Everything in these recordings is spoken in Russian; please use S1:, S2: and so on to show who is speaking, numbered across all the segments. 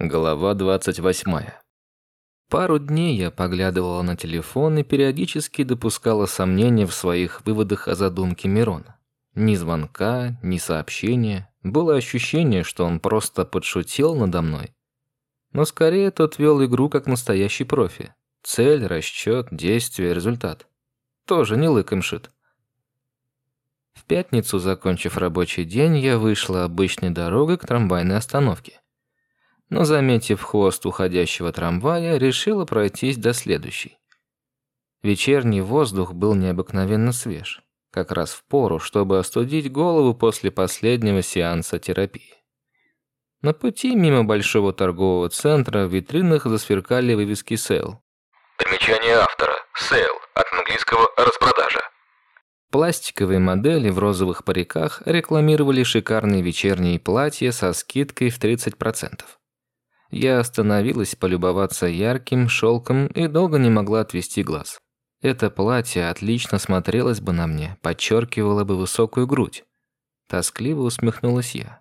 S1: Глава 28. Пару дней я поглядывала на телефон и периодически допускала сомнения в своих выводах о задумке Мирона. Ни звонка, ни сообщения. Было ощущение, что он просто подшутил надо мной. Но скорее тот вел игру как настоящий профи. Цель, расчет, действие, результат. Тоже не лыком шит. В пятницу, закончив рабочий день, я вышла обычной дорогой к трамвайной остановке но, заметив хвост уходящего трамвая, решила пройтись до следующей. Вечерний воздух был необыкновенно свеж, как раз в пору, чтобы остудить голову после последнего сеанса терапии. На пути мимо большого торгового центра в витринах засверкали вывески «Сейл».
S2: Примечание автора. «Сейл» от английского «распродажа».
S1: Пластиковые модели в розовых париках рекламировали шикарные вечерние платья со скидкой в 30%. Я остановилась полюбоваться ярким шелком и долго не могла отвести глаз. Это платье отлично смотрелось бы на мне, подчеркивало бы высокую грудь. Тоскливо усмехнулась я.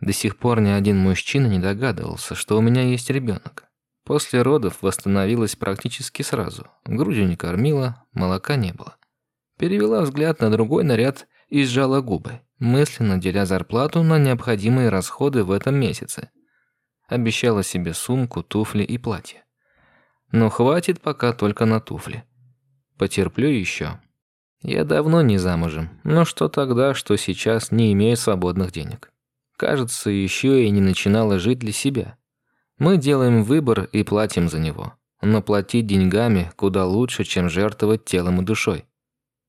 S1: До сих пор ни один мужчина не догадывался, что у меня есть ребенок. После родов восстановилась практически сразу. Грудью не кормила, молока не было. Перевела взгляд на другой наряд и сжала губы, мысленно деля зарплату на необходимые расходы в этом месяце. Обещала себе сумку, туфли и платье. Но хватит пока только на туфли. Потерплю еще. Я давно не замужем, но что тогда, что сейчас не имею свободных денег. Кажется, еще и не начинала жить для себя. Мы делаем выбор и платим за него. Но платить деньгами куда лучше, чем жертвовать телом и душой.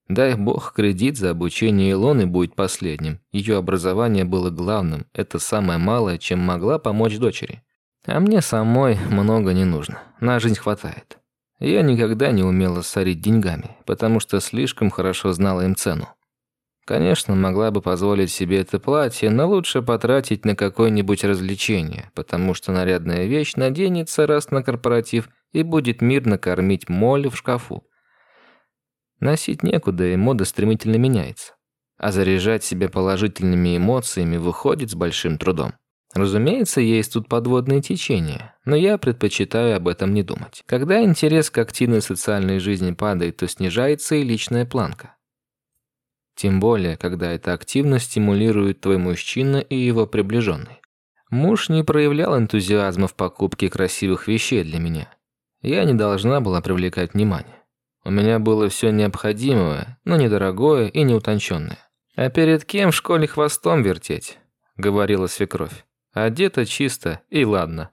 S1: Дай бог, кредит за обучение Илоны будет последним. Ее образование было главным. Это самое малое, чем могла помочь дочери. А мне самой много не нужно. На жизнь хватает. Я никогда не умела сорить деньгами, потому что слишком хорошо знала им цену. Конечно, могла бы позволить себе это платье, но лучше потратить на какое-нибудь развлечение, потому что нарядная вещь наденется раз на корпоратив и будет мирно кормить моль в шкафу. Носить некуда, и мода стремительно меняется. А заряжать себя положительными эмоциями выходит с большим трудом. Разумеется, есть тут подводные течения, но я предпочитаю об этом не думать. Когда интерес к активной социальной жизни падает, то снижается и личная планка. Тем более, когда эта активность стимулирует твой мужчина и его приближенный. Муж не проявлял энтузиазма в покупке красивых вещей для меня. Я не должна была привлекать внимание. У меня было все необходимое, но недорогое и неутонченное. «А перед кем в школе хвостом вертеть?» – говорила свекровь. «Одета чисто, и ладно».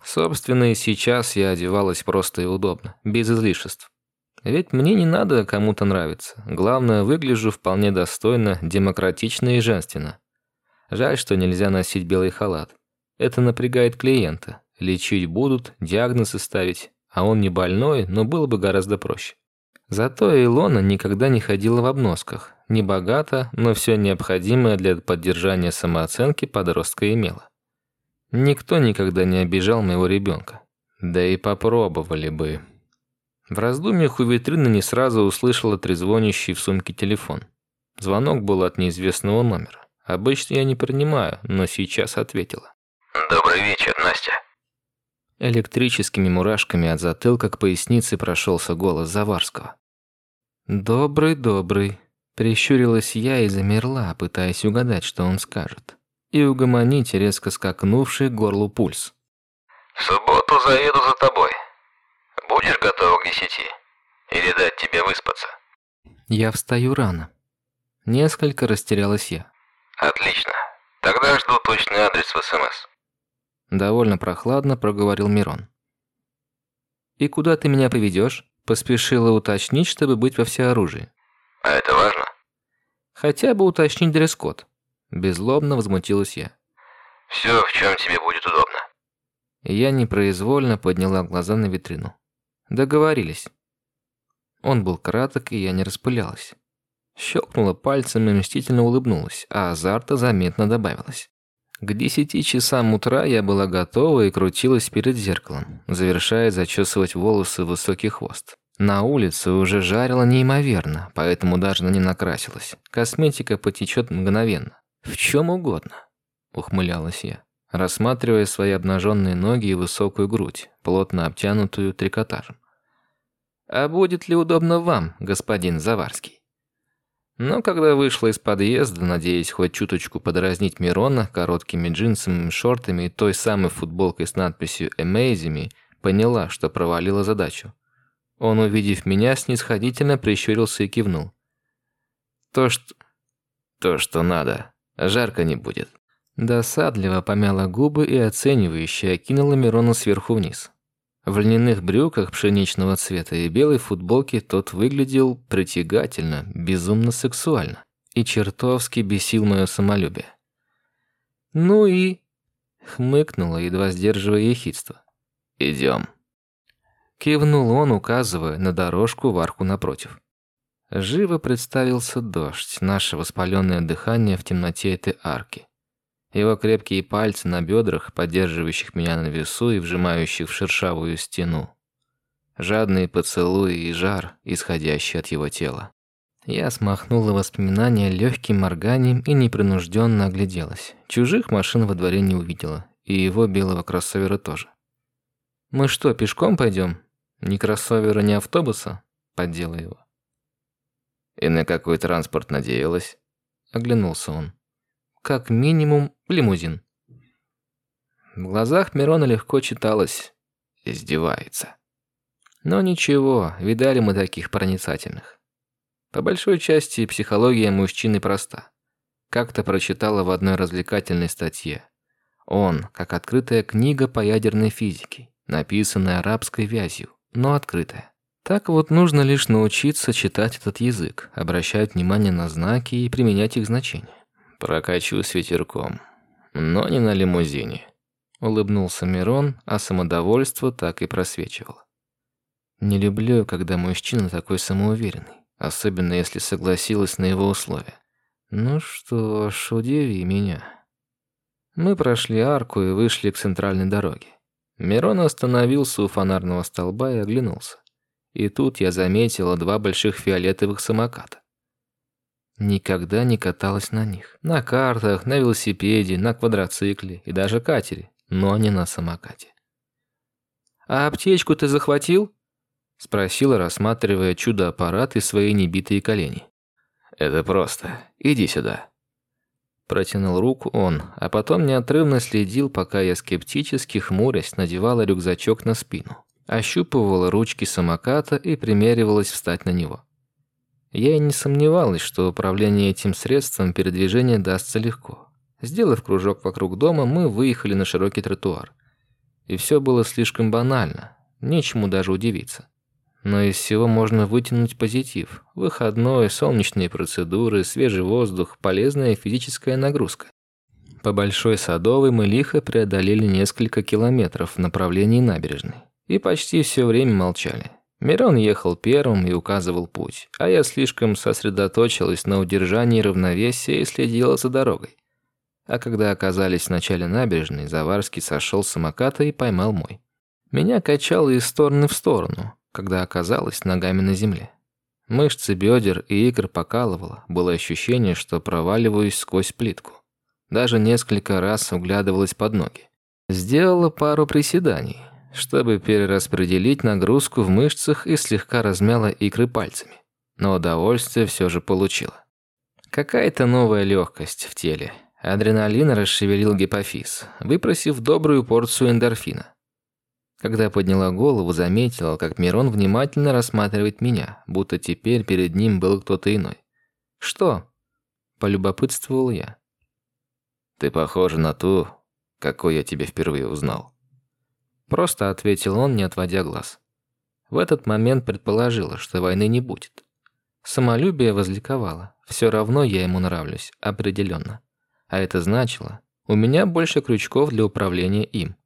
S1: Собственно, и сейчас я одевалась просто и удобно, без излишеств. Ведь мне не надо кому-то нравиться. Главное, выгляжу вполне достойно, демократично и женственно. Жаль, что нельзя носить белый халат. Это напрягает клиента. Лечить будут, диагнозы ставить, а он не больной, но было бы гораздо проще. Зато Илона никогда не ходила в обносках. Не богата, но все необходимое для поддержания самооценки подростка имела. Никто никогда не обижал моего ребенка. Да и попробовали бы. В раздумьях у витрины не сразу услышала трезвонящий в сумке телефон. Звонок был от неизвестного номера. Обычно я не принимаю, но сейчас ответила.
S2: «Добрый вечер, Настя».
S1: Электрическими мурашками от затылка к пояснице прошелся голос Заварского. «Добрый, добрый», – прищурилась я и замерла, пытаясь угадать, что он скажет. И угомонить резко скакнувший к горлу пульс.
S2: «В субботу заеду за тобой. Будешь готова к десяти? Или дать тебе выспаться?»
S1: Я встаю рано. Несколько растерялась я.
S2: «Отлично. Тогда жду точный адрес в СМС».
S1: Довольно прохладно проговорил Мирон. «И куда ты меня поведешь?» Поспешила уточнить, чтобы быть во всеоружии.
S2: «А это важно?»
S1: «Хотя бы уточнить дресс-код». Безлобно возмутилась я.
S2: «Все, в чем тебе будет удобно».
S1: Я непроизвольно подняла глаза на витрину. Договорились. Он был краток, и я не распылялась. Щелкнула пальцем и мстительно улыбнулась, а азарта заметно добавилось. К десяти часам утра я была готова и крутилась перед зеркалом, завершая зачесывать волосы в высокий хвост. На улице уже жарило неимоверно, поэтому даже не накрасилась. Косметика потечет мгновенно. В чем угодно, ухмылялась я. рассматривая свои обнаженные ноги и высокую грудь, плотно обтянутую трикотажем. «А будет ли удобно вам, господин Заварский?» Но когда вышла из подъезда, надеясь хоть чуточку подразнить Мирона короткими джинсами, шортами и той самой футболкой с надписью «Amazing», поняла, что провалила задачу. Он, увидев меня, снисходительно прищурился и кивнул. «То, что... то, что надо. Жарко не будет». Досадливо помяла губы и оценивающе окинула Мирона сверху вниз. В льняных брюках пшеничного цвета и белой футболке тот выглядел притягательно, безумно сексуально и чертовски бесил мое самолюбие. «Ну и...» — хмыкнула, едва сдерживая ехидство. «Идем». Кивнул он, указывая на дорожку в арку напротив. Живо представился дождь, наше воспаленное дыхание в темноте этой арки. Его крепкие пальцы на бедрах, поддерживающих меня на весу и вжимающих в шершавую стену. Жадные поцелуи и жар, исходящий от его тела. Я смахнула воспоминания легким морганием и непринужденно огляделась. Чужих машин во дворе не увидела, и его белого кроссовера тоже. «Мы что, пешком пойдем? Ни кроссовера, ни автобуса?» Поддела его.
S2: «И на какой транспорт надеялась?»
S1: Оглянулся он как минимум лимузин. В глазах Мирона легко читалось «издевается». Но ничего, видали мы таких проницательных. По большой части психология мужчины проста. Как-то прочитала в одной развлекательной статье. Он, как открытая книга по ядерной физике, написанная арабской вязью, но открытая. Так вот нужно лишь научиться читать этот язык, обращать внимание на знаки и применять их значения.
S2: Прокачу с ветерком, но не на лимузине.
S1: Улыбнулся Мирон, а самодовольство так и просвечивало. Не люблю, когда мужчина такой самоуверенный, особенно если согласилась на его условия. Ну что ж, удиви меня. Мы прошли арку и вышли к центральной дороге. Мирон остановился у фонарного столба и оглянулся. И тут я заметила два больших фиолетовых самоката. Никогда не каталась на них. На картах, на велосипеде, на квадроцикле и даже катере, но не на самокате. «А аптечку ты захватил?» Спросила, рассматривая чудо-аппарат и свои небитые колени.
S2: «Это просто. Иди сюда».
S1: Протянул руку он, а потом неотрывно следил, пока я скептически хмурясь надевала рюкзачок на спину, ощупывала ручки самоката и примеривалась встать на него. Я и не сомневалась, что управление этим средством передвижения дастся легко. Сделав кружок вокруг дома, мы выехали на широкий тротуар. И все было слишком банально, нечему даже удивиться. Но из всего можно вытянуть позитив. Выходной, солнечные процедуры, свежий воздух, полезная физическая нагрузка. По Большой Садовой мы лихо преодолели несколько километров в направлении набережной. И почти все время молчали. Мирон ехал первым и указывал путь, а я слишком сосредоточилась на удержании равновесия и следила за дорогой. А когда оказались в начале набережной, Заварский сошел с самоката и поймал мой. Меня качало из стороны в сторону, когда оказалась ногами на земле. Мышцы бедер и икр покалывало, было ощущение, что проваливаюсь сквозь плитку. Даже несколько раз углядывалась под ноги. Сделала пару приседаний, чтобы перераспределить нагрузку в мышцах и слегка размяла икры пальцами. Но удовольствие все же получила. Какая-то новая легкость в теле. Адреналин расшевелил гипофиз, выпросив добрую порцию эндорфина. Когда подняла голову, заметила, как Мирон внимательно рассматривает меня, будто теперь перед ним был кто-то иной. «Что?» – полюбопытствовал я.
S2: «Ты похожа на ту, какой я тебя впервые узнал».
S1: Просто ответил он, не отводя глаз. В этот момент предположила, что войны не будет. Самолюбие возликовало. Все равно я ему нравлюсь, определенно. А это значило, у меня больше крючков для управления им.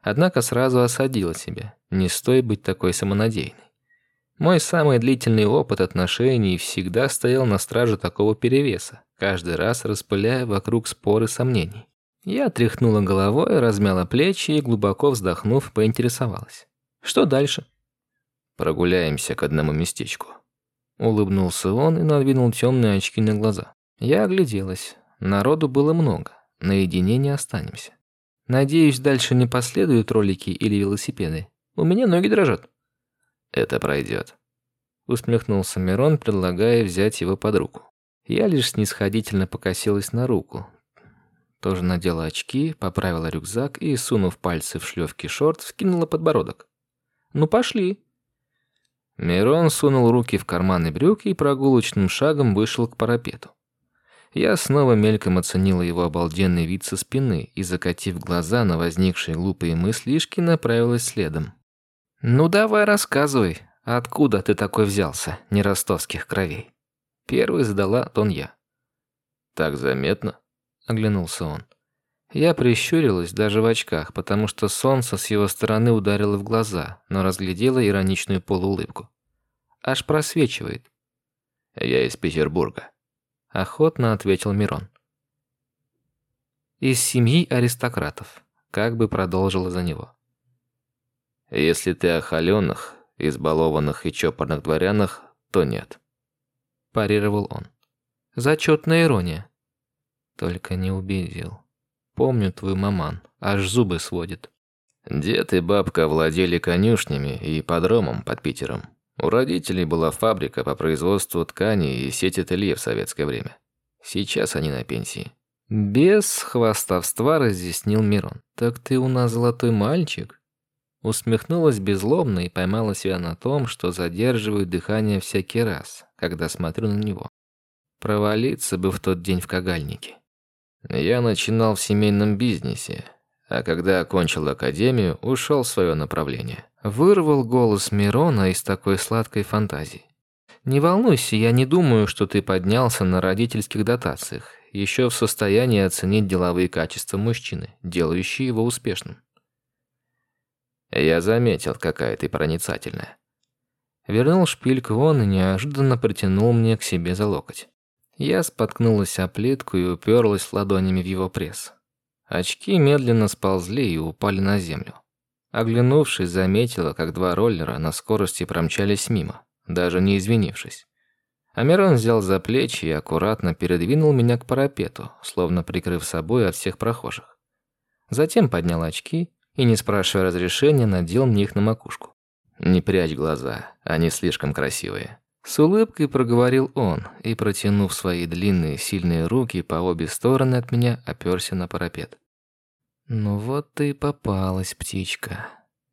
S1: Однако сразу осадила себя. Не стоит быть такой самонадеянной. Мой самый длительный опыт отношений всегда стоял на страже такого перевеса, каждый раз распыляя вокруг споры сомнений. Я тряхнула головой, размяла плечи и, глубоко вздохнув, поинтересовалась. «Что дальше?»
S2: «Прогуляемся к одному местечку».
S1: Улыбнулся он и надвинул темные очки на глаза. Я огляделась. Народу было много. Наедине не останемся. Надеюсь, дальше не последуют ролики или велосипеды. У меня ноги дрожат.
S2: Это пройдет.
S1: Усмехнулся Мирон, предлагая взять его под руку. Я лишь снисходительно покосилась на руку. Тоже надела очки, поправила рюкзак и, сунув пальцы в шлёвки шорт, вскинула подбородок. «Ну, пошли!» Мирон сунул руки в карманы брюк и прогулочным шагом вышел к парапету. Я снова мельком оценила его обалденный вид со спины и, закатив глаза на возникшие глупые мыслишки, направилась следом. «Ну давай рассказывай, откуда ты такой взялся, не ростовских кровей?» Первый задала тон я.
S2: «Так заметно?»
S1: — оглянулся он. Я прищурилась даже в очках, потому что солнце с его стороны ударило в глаза, но разглядела ироничную полуулыбку. Аж просвечивает.
S2: «Я из Петербурга», —
S1: охотно ответил Мирон. «Из семьи аристократов», — как бы продолжила за него.
S2: «Если ты о холеных, избалованных и чопорных дворянах, то нет», —
S1: парировал он. «Зачетная ирония». Только не убедил. Помню твой маман, аж зубы сводит.
S2: Дед и бабка владели конюшнями и подромом под Питером. У родителей была фабрика по производству тканей и сеть ателье в советское время. Сейчас они на пенсии.
S1: Без хвастовства разъяснил Мирон. Так ты у нас золотой мальчик? Усмехнулась безлобно и поймала себя на том, что задерживаю дыхание всякий раз, когда смотрю на него. Провалиться бы в тот день в кагальнике.
S2: Я начинал в семейном бизнесе, а когда окончил академию, ушел в свое направление.
S1: Вырвал голос Мирона из такой сладкой фантазии. Не волнуйся, я не думаю, что ты поднялся на родительских дотациях, еще в состоянии оценить деловые качества мужчины, делающие его успешным.
S2: Я заметил, какая ты проницательная.
S1: Вернул шпильку он и неожиданно притянул мне к себе за локоть. Я споткнулась о плитку и уперлась ладонями в его пресс. Очки медленно сползли и упали на землю. Оглянувшись, заметила, как два роллера на скорости промчались мимо, даже не извинившись. Амирон взял за плечи и аккуратно передвинул меня к парапету, словно прикрыв собой от всех прохожих. Затем поднял очки и, не спрашивая разрешения, надел мне их на макушку.
S2: «Не прячь глаза, они слишком красивые»,
S1: с улыбкой проговорил он и, протянув свои длинные сильные руки по обе стороны от меня, оперся на парапет. «Ну вот ты и попалась, птичка».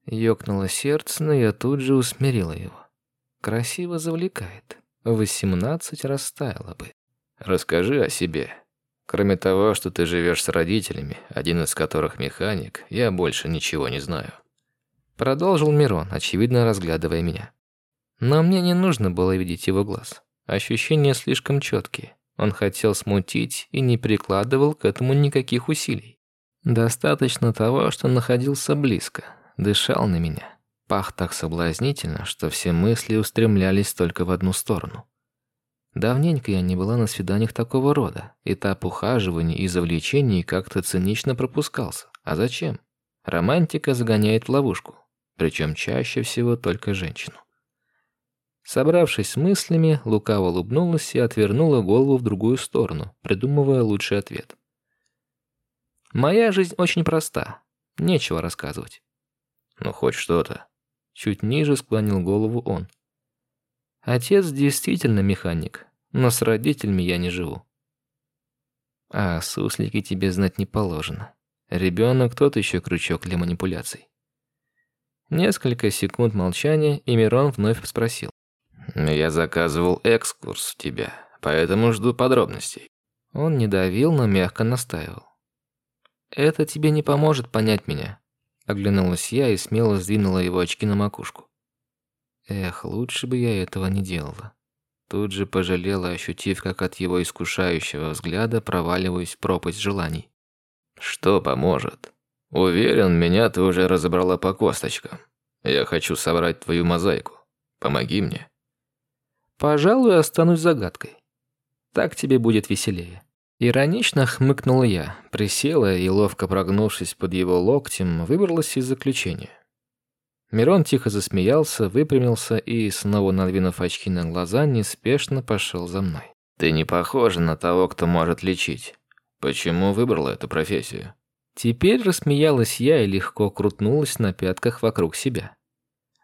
S1: Ёкнуло сердце, но я тут же усмирила его. Красиво завлекает. Восемнадцать растаяло бы.
S2: «Расскажи о себе. Кроме того, что ты живешь с родителями, один из которых механик, я больше ничего не знаю».
S1: Продолжил Мирон, очевидно разглядывая меня. Но мне не нужно было видеть его глаз. Ощущения слишком четкие. Он хотел смутить и не прикладывал к этому никаких усилий. Достаточно того, что находился близко, дышал на меня. Пах так соблазнительно, что все мысли устремлялись только в одну сторону. Давненько я не была на свиданиях такого рода. Этап ухаживания и завлечений как-то цинично пропускался. А зачем? Романтика загоняет в ловушку, причем чаще всего только женщину. Собравшись с мыслями, лукаво улыбнулась и отвернула голову в другую сторону, придумывая лучший ответ. Моя жизнь очень проста. Нечего рассказывать.
S2: Ну хоть что-то.
S1: Чуть ниже склонил голову он. Отец действительно механик, но с родителями я не живу. А суслики тебе знать не положено. Ребенок тот еще крючок для манипуляций. Несколько секунд молчания, и Мирон вновь спросил.
S2: Я заказывал экскурс в тебя, поэтому жду подробностей.
S1: Он не давил, но мягко настаивал. Это тебе не поможет понять меня. Оглянулась я и смело сдвинула его очки на макушку. Эх, лучше бы я этого не делала. Тут же пожалела, ощутив, как от его искушающего взгляда проваливаюсь в пропасть желаний.
S2: Что поможет? Уверен, меня ты уже разобрала по косточкам. Я хочу собрать твою мозаику. Помоги мне.
S1: Пожалуй, останусь загадкой. Так тебе будет веселее. Иронично хмыкнул я, присела и, ловко прогнувшись под его локтем, выбралась из заключения. Мирон тихо засмеялся, выпрямился и, снова надвинув очки на глаза, неспешно пошел за мной.
S2: «Ты не похожа на того, кто может лечить. Почему выбрала эту профессию?»
S1: Теперь рассмеялась я и легко крутнулась на пятках вокруг себя.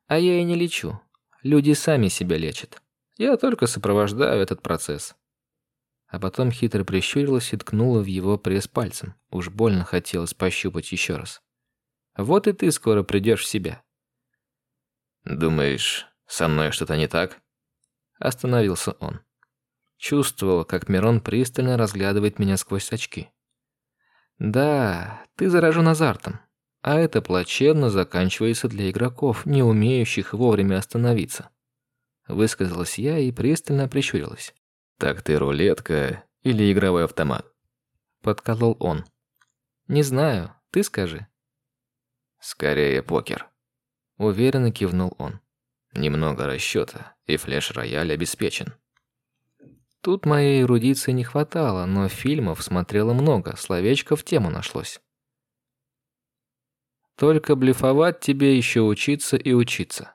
S1: А я и не лечу. Люди сами себя лечат. Я только сопровождаю этот процесс. А потом хитро прищурилась и ткнула в его пресс пальцем. Уж больно хотелось пощупать еще раз. Вот и ты скоро придешь в себя.
S2: Думаешь, со мной что-то не так?
S1: Остановился он. Чувствовал, как Мирон пристально разглядывает меня сквозь очки. Да, ты заражен азартом. А это плачевно заканчивается для игроков, не умеющих вовремя остановиться. Высказалась я и пристально прищурилась.
S2: Так ты рулетка или игровой автомат?
S1: Подколол он. Не знаю, ты скажи.
S2: Скорее покер. Уверенно кивнул он. Немного расчета, и флеш-рояль обеспечен.
S1: Тут моей эрудиции не хватало, но фильмов смотрела много, словечко в тему нашлось. Только блефовать тебе еще учиться и учиться.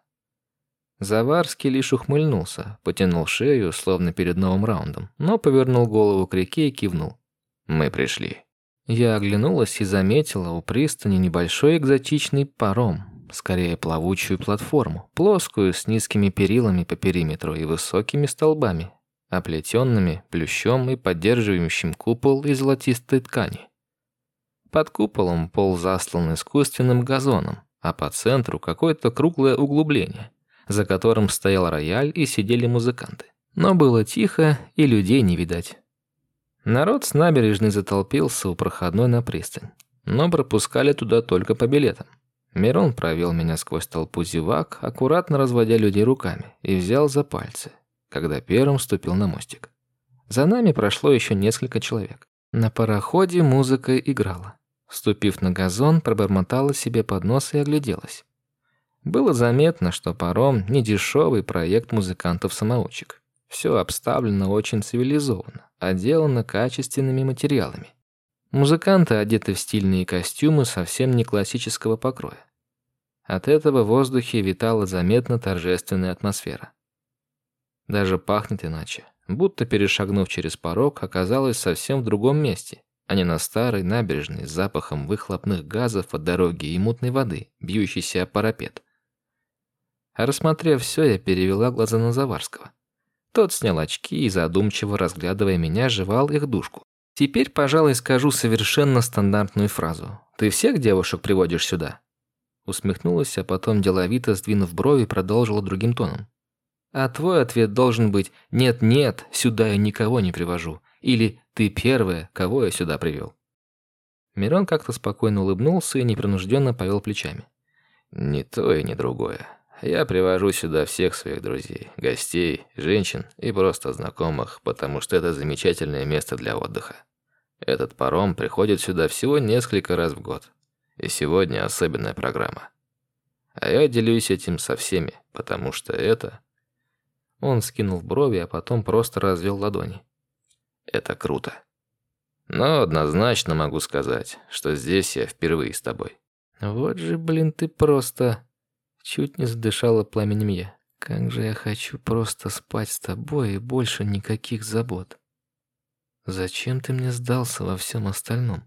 S1: Заварский лишь ухмыльнулся, потянул шею, словно перед новым раундом, но повернул голову к реке и кивнул.
S2: «Мы пришли».
S1: Я оглянулась и заметила у пристани небольшой экзотичный паром, скорее плавучую платформу, плоскую, с низкими перилами по периметру и высокими столбами, оплетенными плющом и поддерживающим купол из золотистой ткани. Под куполом пол заслан искусственным газоном, а по центру какое-то круглое углубление, за которым стоял рояль и сидели музыканты. Но было тихо и людей не видать. Народ с набережной затолпился у проходной на пристань, но пропускали туда только по билетам. Мирон провел меня сквозь толпу зевак, аккуратно разводя людей руками, и взял за пальцы, когда первым ступил на мостик. За нами прошло еще несколько человек. На пароходе музыка играла. Ступив на газон, пробормотала себе под нос и огляделась. Было заметно, что паром не дешевый проект музыкантов-самоучек. Все обставлено очень цивилизованно, отделано качественными материалами. Музыканты одеты в стильные костюмы совсем не классического покроя. От этого в воздухе витала заметно торжественная атмосфера. Даже пахнет иначе. Будто перешагнув через порог, оказалась совсем в другом месте, а не на старой набережной с запахом выхлопных газов от дороги и мутной воды, бьющейся о парапет. Рассмотрев все, я перевела глаза на Заварского. Тот снял очки и, задумчиво разглядывая меня, жевал их душку. Теперь, пожалуй, скажу совершенно стандартную фразу. «Ты всех девушек приводишь сюда?» Усмехнулась, а потом деловито, сдвинув брови, продолжила другим тоном. А твой ответ должен быть «нет-нет, сюда я никого не привожу» или «ты первая, кого я сюда привел». Мирон как-то спокойно улыбнулся и непринужденно повел плечами.
S2: «Ни то и ни другое. Я привожу сюда всех своих друзей, гостей, женщин и просто знакомых, потому что это замечательное место для отдыха. Этот паром приходит сюда всего несколько раз в год. И сегодня особенная программа. А я делюсь этим со всеми, потому что это он скинул брови, а потом просто развел ладони. Это круто. Но однозначно могу сказать, что здесь я впервые с тобой.
S1: Вот же, блин, ты просто... Чуть не задышала пламенем я. Как же я хочу просто спать с тобой и больше никаких забот. Зачем ты мне сдался во всем остальном?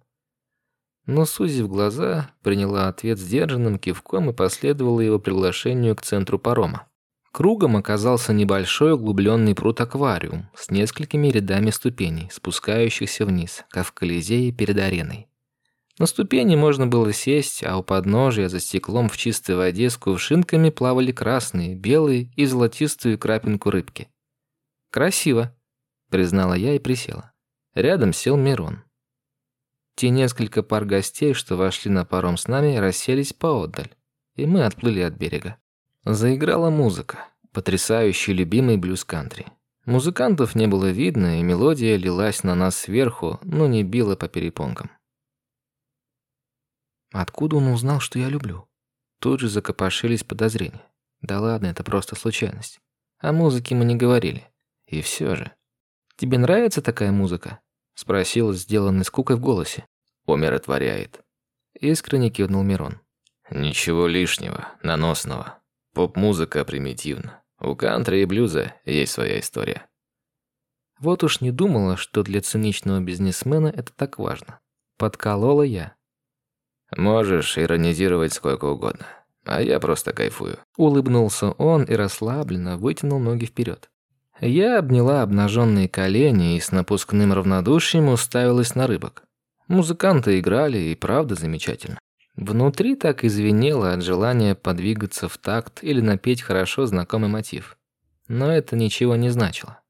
S1: Но, сузив глаза, приняла ответ сдержанным кивком и последовала его приглашению к центру парома. Кругом оказался небольшой углубленный пруд-аквариум с несколькими рядами ступеней, спускающихся вниз, как в Колизее перед ареной. На ступени можно было сесть, а у подножия за стеклом в чистой воде с кувшинками плавали красные, белые и золотистую крапинку рыбки. «Красиво», — признала я и присела. Рядом сел Мирон. Те несколько пар гостей, что вошли на паром с нами, расселись поодаль, и мы отплыли от берега. Заиграла музыка, потрясающий любимый блюз-кантри. Музыкантов не было видно, и мелодия лилась на нас сверху, но не била по перепонкам. Откуда он узнал, что я люблю? Тут же закопошились подозрения. Да ладно, это просто случайность. О музыке мы не говорили. И все же. «Тебе нравится такая музыка?» Спросил, сделанный скукой в голосе.
S2: «Умиротворяет».
S1: Искренне кивнул Мирон.
S2: «Ничего лишнего, наносного. Поп-музыка примитивна. У кантри и блюза есть своя история.
S1: Вот уж не думала, что для циничного бизнесмена это так важно. Подколола я.
S2: Можешь иронизировать сколько угодно, а я просто кайфую.
S1: Улыбнулся он и расслабленно вытянул ноги вперед. Я обняла обнаженные колени и с напускным равнодушием уставилась на рыбок. Музыканты играли и правда замечательно. Внутри так извинело от желания подвигаться в такт или напеть хорошо знакомый мотив. Но это ничего не значило.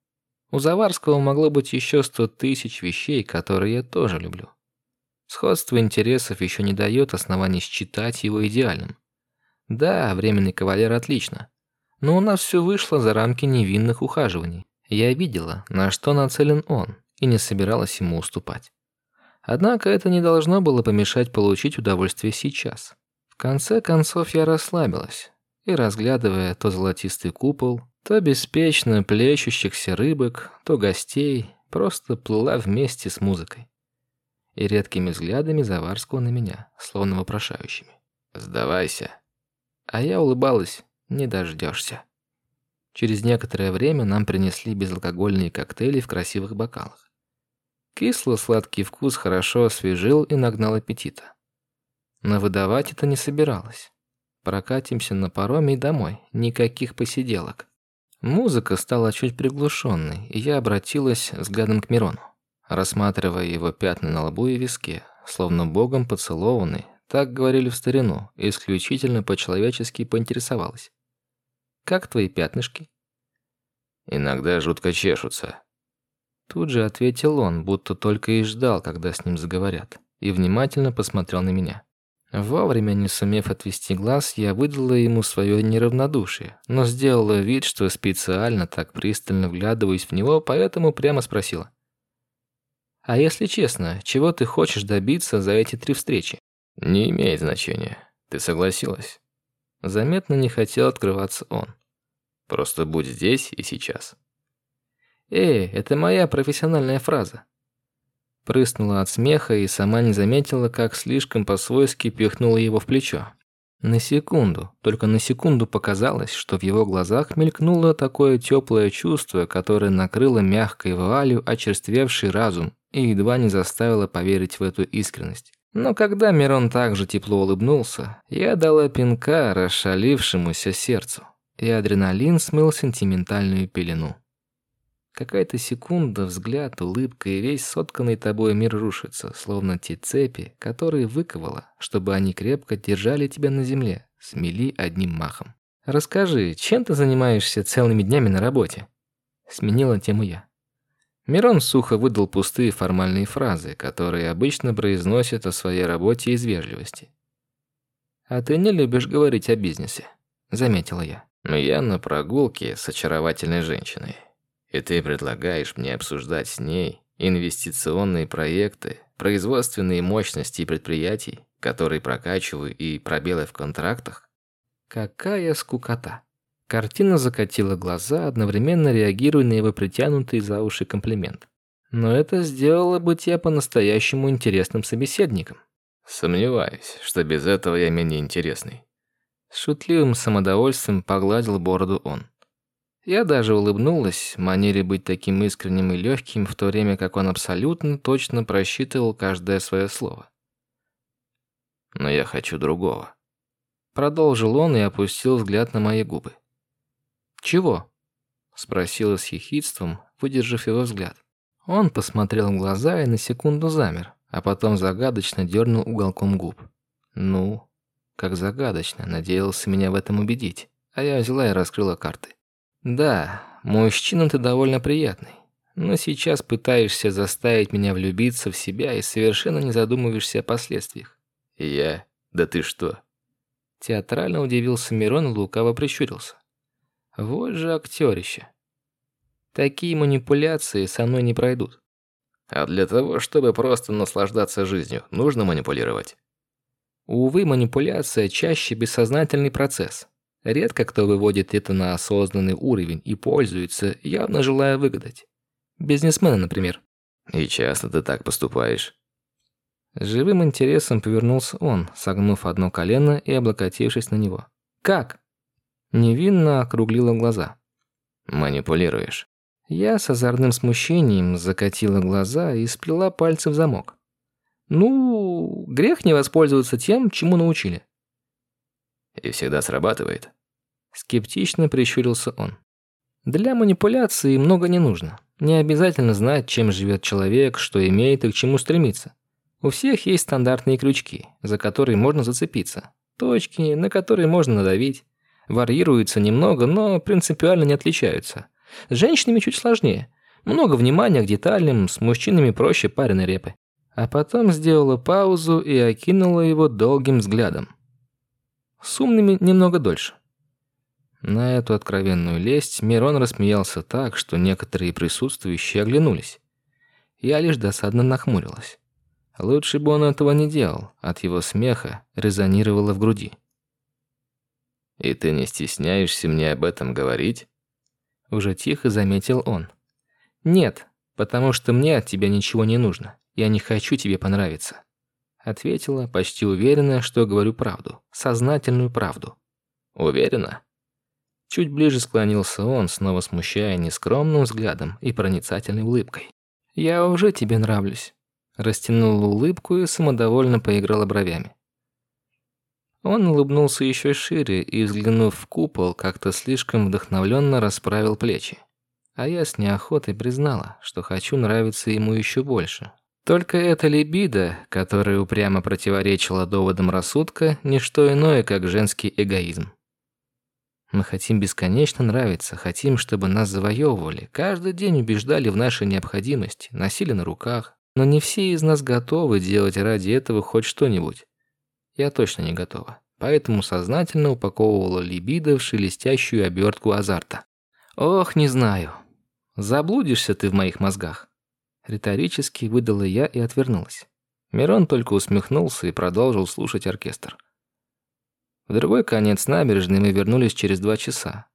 S1: У Заварского могло быть еще сто тысяч вещей, которые я тоже люблю. Сходство интересов еще не дает оснований считать его идеальным. Да, временный кавалер отлично. Но у нас все вышло за рамки невинных ухаживаний. Я видела, на что нацелен он, и не собиралась ему уступать. Однако это не должно было помешать получить удовольствие сейчас. В конце концов я расслабилась и, разглядывая то золотистый купол, то беспечно плещущихся рыбок, то гостей, просто плыла вместе с музыкой. И редкими взглядами Заварского на меня, словно вопрошающими.
S2: «Сдавайся».
S1: А я улыбалась, не дождешься. Через некоторое время нам принесли безалкогольные коктейли в красивых бокалах. Кисло-сладкий вкус хорошо освежил и нагнал аппетита. Но выдавать это не собиралась. Прокатимся на пароме и домой, никаких посиделок. Музыка стала чуть приглушенной, и я обратилась взглядом к Мирону, рассматривая его пятна на лбу и виске, словно богом поцелованный, так говорили в старину, исключительно по-человечески поинтересовалась. «Как твои пятнышки?»
S2: «Иногда жутко чешутся»,
S1: Тут же ответил он, будто только и ждал, когда с ним заговорят, и внимательно посмотрел на меня. Вовремя не сумев отвести глаз, я выдала ему свое неравнодушие, но сделала вид, что специально так пристально вглядываюсь в него, поэтому прямо спросила. «А если честно, чего ты хочешь добиться за эти три встречи?»
S2: «Не имеет значения. Ты согласилась?»
S1: Заметно не хотел открываться он.
S2: «Просто будь здесь и сейчас».
S1: «Эй, это моя профессиональная фраза». Прыснула от смеха и сама не заметила, как слишком по-свойски пихнула его в плечо. На секунду, только на секунду показалось, что в его глазах мелькнуло такое теплое чувство, которое накрыло мягкой вуалью очерствевший разум и едва не заставило поверить в эту искренность. Но когда Мирон также тепло улыбнулся, я дала пинка расшалившемуся сердцу, и адреналин смыл сентиментальную пелену. Какая-то секунда, взгляд, улыбка и весь сотканный тобой мир рушится, словно те цепи, которые выковала, чтобы они крепко держали тебя на земле, смели одним махом. «Расскажи, чем ты занимаешься целыми днями на работе?» Сменила тему я. Мирон сухо выдал пустые формальные фразы, которые обычно произносят о своей работе из вежливости. «А ты не любишь говорить о бизнесе», — заметила я.
S2: «Я на прогулке с очаровательной женщиной. И ты предлагаешь мне обсуждать с ней инвестиционные проекты, производственные мощности предприятий, которые прокачиваю, и пробелы в контрактах?
S1: Какая скукота. Картина закатила глаза, одновременно реагируя на его притянутый за уши комплимент. Но это сделало бы тебя по-настоящему интересным собеседником.
S2: Сомневаюсь, что без этого я менее интересный.
S1: С шутливым самодовольством погладил бороду он. Я даже улыбнулась манере быть таким искренним и легким, в то время как он абсолютно точно просчитывал каждое свое слово.
S2: «Но я хочу другого», —
S1: продолжил он и опустил взгляд на мои губы. «Чего?» — спросила с ехидством, выдержав его взгляд. Он посмотрел в глаза и на секунду замер, а потом загадочно дернул уголком губ. «Ну, как загадочно, надеялся меня в этом убедить, а я взяла и раскрыла карты. Да, мужчина ты довольно приятный. Но сейчас пытаешься заставить меня влюбиться в себя и совершенно не задумываешься о последствиях.
S2: Я? Да ты что?
S1: Театрально удивился Мирон и лукаво прищурился. Вот же актерище. Такие манипуляции со мной не пройдут.
S2: А для того, чтобы просто наслаждаться жизнью, нужно манипулировать.
S1: Увы, манипуляция чаще бессознательный процесс. Редко кто выводит это на осознанный уровень и пользуется, явно желая выгадать. Бизнесмены, например.
S2: И часто ты так поступаешь.
S1: живым интересом повернулся он, согнув одно колено и облокотившись на него. «Как?» Невинно округлила глаза.
S2: «Манипулируешь».
S1: Я с озорным смущением закатила глаза и сплела пальцы в замок. Ну, грех не воспользоваться тем, чему научили.
S2: И всегда срабатывает.
S1: Скептично прищурился он. Для манипуляции много не нужно. Не обязательно знать, чем живет человек, что имеет и к чему стремится. У всех есть стандартные крючки, за которые можно зацепиться. Точки, на которые можно надавить. Варьируются немного, но принципиально не отличаются. С женщинами чуть сложнее. Много внимания к деталям, с мужчинами проще пареной репы. А потом сделала паузу и окинула его долгим взглядом. С умными немного дольше. На эту откровенную лесть Мирон рассмеялся так, что некоторые присутствующие оглянулись. Я лишь досадно нахмурилась. Лучше бы он этого не делал, от его смеха резонировало в груди.
S2: «И ты не стесняешься мне об этом говорить?»
S1: Уже тихо заметил он. «Нет, потому что мне от тебя ничего не нужно. Я не хочу тебе понравиться». Ответила, почти уверенная, что говорю правду. Сознательную правду.
S2: «Уверена?»
S1: Чуть ближе склонился он, снова смущая нескромным взглядом и проницательной улыбкой. «Я уже тебе нравлюсь». Растянул улыбку и самодовольно поиграл бровями. Он улыбнулся еще шире и, взглянув в купол, как-то слишком вдохновленно расправил плечи. А я с неохотой признала, что хочу нравиться ему еще больше. Только эта либидо, которая упрямо противоречила доводам рассудка, не что иное, как женский эгоизм. Мы хотим бесконечно нравиться, хотим, чтобы нас завоевывали, каждый день убеждали в нашей необходимости, носили на руках. Но не все из нас готовы делать ради этого хоть что-нибудь. Я точно не готова. Поэтому сознательно упаковывала либидо в шелестящую обертку азарта. Ох, не знаю. Заблудишься ты в моих мозгах. Риторически выдала я и отвернулась. Мирон только усмехнулся и продолжил слушать оркестр. В другой конец набережной мы вернулись через два часа.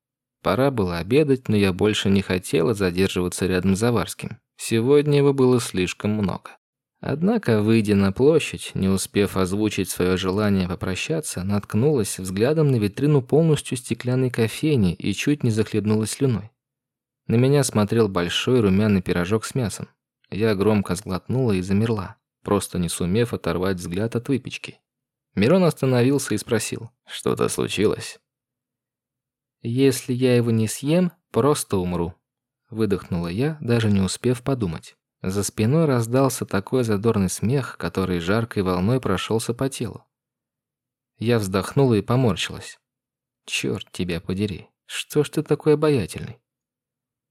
S1: Пора было обедать, но я больше не хотела задерживаться рядом с Заварским. Сегодня его было слишком много. Однако, выйдя на площадь, не успев озвучить свое желание попрощаться, наткнулась взглядом на витрину полностью стеклянной кофейни и чуть не захлебнулась слюной. На меня смотрел большой румяный пирожок с мясом. Я громко сглотнула и замерла, просто не сумев оторвать взгляд от выпечки. Мирон остановился и спросил.
S2: «Что-то случилось?»
S1: «Если я его не съем, просто умру», – выдохнула я, даже не успев подумать. За спиной раздался такой задорный смех, который жаркой волной прошелся по телу. Я вздохнула и поморщилась. «Черт тебя подери, что ж ты такой обаятельный?»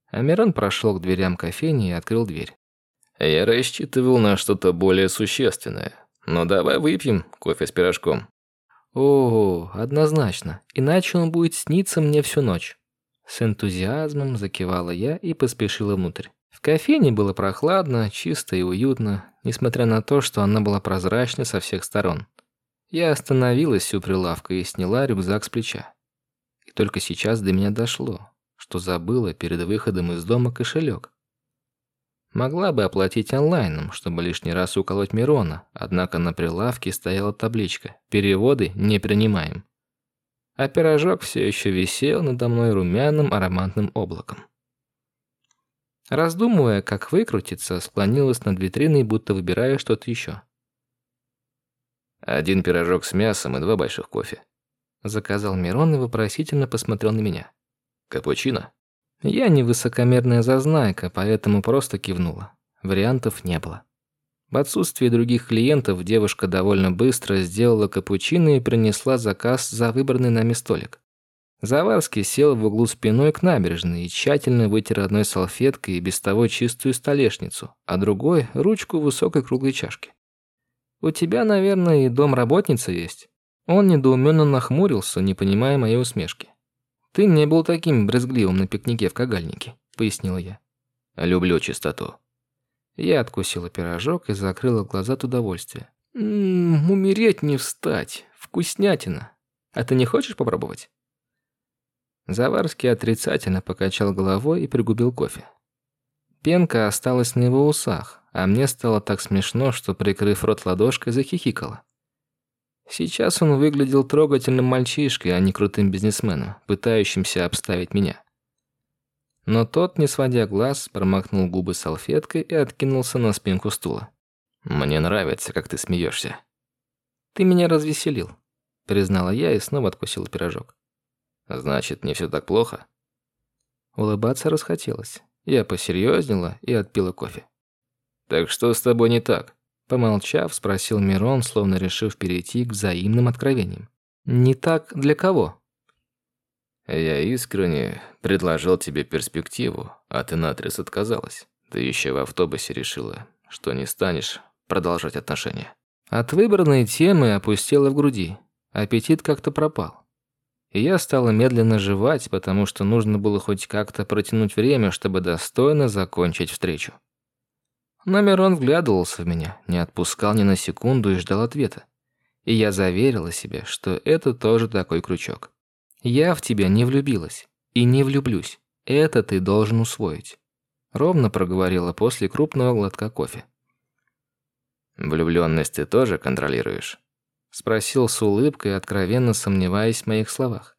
S1: Амиран прошел к дверям кофейни и открыл дверь.
S2: «Я рассчитывал на что-то более существенное. Ну давай выпьем кофе с пирожком».
S1: «О, однозначно. Иначе он будет сниться мне всю ночь». С энтузиазмом закивала я и поспешила внутрь. В кофейне было прохладно, чисто и уютно, несмотря на то, что она была прозрачна со всех сторон. Я остановилась у прилавка и сняла рюкзак с плеча. И только сейчас до меня дошло, что забыла перед выходом из дома кошелек. Могла бы оплатить онлайном, чтобы лишний раз уколоть Мирона, однако на прилавке стояла табличка «Переводы не принимаем». А пирожок все еще висел надо мной румяным ароматным облаком. Раздумывая, как выкрутиться, склонилась над витриной, будто выбирая что-то еще.
S2: «Один пирожок с мясом и два больших кофе», —
S1: заказал Мирон и вопросительно посмотрел на меня.
S2: «Капучино?»
S1: Я не высокомерная зазнайка, поэтому просто кивнула. Вариантов не было. В отсутствии других клиентов девушка довольно быстро сделала капучино и принесла заказ за выбранный нами столик. Заварский сел в углу спиной к набережной и тщательно вытер одной салфеткой и без того чистую столешницу, а другой – ручку высокой круглой чашки. «У тебя, наверное, и дом работницы есть?» Он недоуменно нахмурился, не понимая моей усмешки. «Ты не был таким брезгливым на пикнике в Кагальнике», — пояснила я.
S2: «Люблю чистоту».
S1: Я откусила пирожок и закрыла глаза от удовольствия. «Ммм, умереть не встать. Вкуснятина. А ты не хочешь попробовать?» Заварский отрицательно покачал головой и пригубил кофе. Пенка осталась на его усах, а мне стало так смешно, что, прикрыв рот ладошкой, захихикала. Сейчас он выглядел трогательным мальчишкой, а не крутым бизнесменом, пытающимся обставить меня. Но тот, не сводя глаз, промахнул губы салфеткой и откинулся на спинку стула.
S2: Мне нравится, как ты смеешься.
S1: Ты меня развеселил, признала я и снова откусила пирожок.
S2: Значит, не все так плохо?
S1: Улыбаться расхотелось. Я посерьезнела и отпила кофе.
S2: Так что с тобой не так?
S1: Помолчав, спросил Мирон, словно решив перейти к взаимным откровениям. Не так для кого?
S2: Я искренне предложил тебе перспективу, а ты наотрез отказалась. Ты еще в автобусе решила, что не станешь продолжать отношения.
S1: От выбранной темы опустела в груди. Аппетит как-то пропал. И я стала медленно жевать, потому что нужно было хоть как-то протянуть время, чтобы достойно закончить встречу. Но Мирон вглядывался в меня, не отпускал ни на секунду и ждал ответа. И я заверила себе, что это тоже такой крючок. Я в тебя не влюбилась и не влюблюсь. Это ты должен усвоить. Ровно проговорила после крупного глотка кофе.
S2: Влюбленность ты тоже контролируешь?
S1: Спросил с улыбкой, откровенно сомневаясь в моих словах.